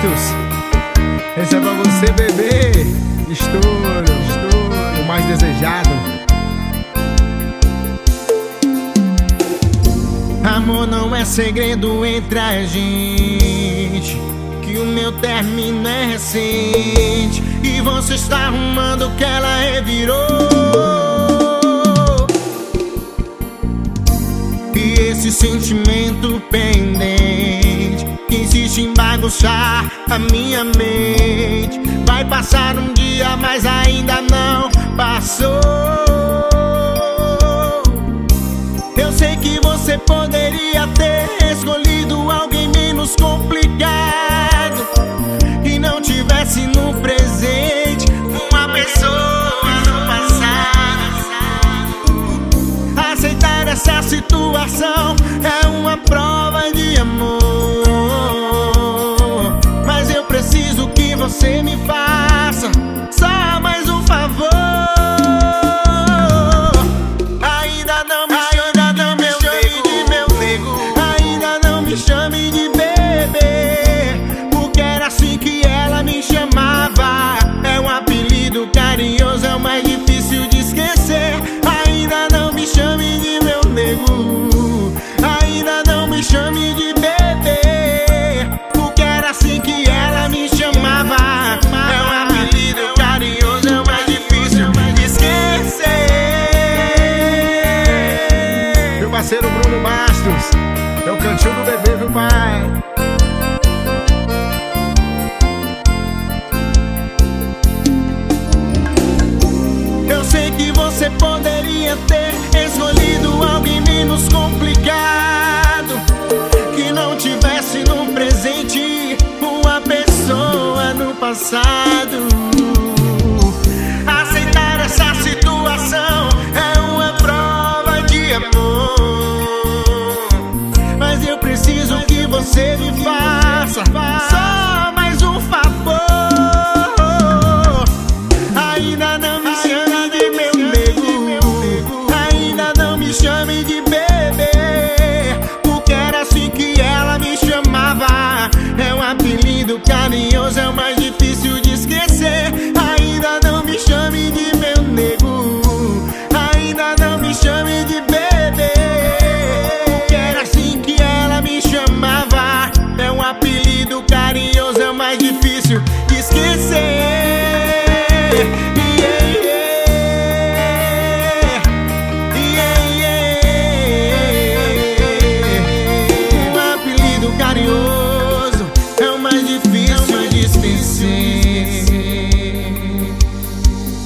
Justus. Esse é pra você, bebê. Estouro, estouro. O mais desejado. Amor não é segredo entre a gente. Que o meu término é recente. E você está arrumando que ela revirou. E esse sentimento pensa bagunçar a minha mente. Vai passar um dia, mas ainda não passou. Eu sei que você poderia ter escolhido alguém menos complicado e não tivesse no presente uma pessoa no passado. Aceitar essa situação cantinho do bebê, viu, pai? Eu sei que você poderia ter escolhido alguém menos complicado. Que não tivesse no presente uma pessoa no passado. Você me faça